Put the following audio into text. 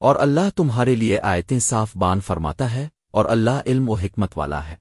اور اللہ تمہارے لیے آیتیں صاف بان فرماتا ہے اور اللہ علم و حکمت والا ہے۔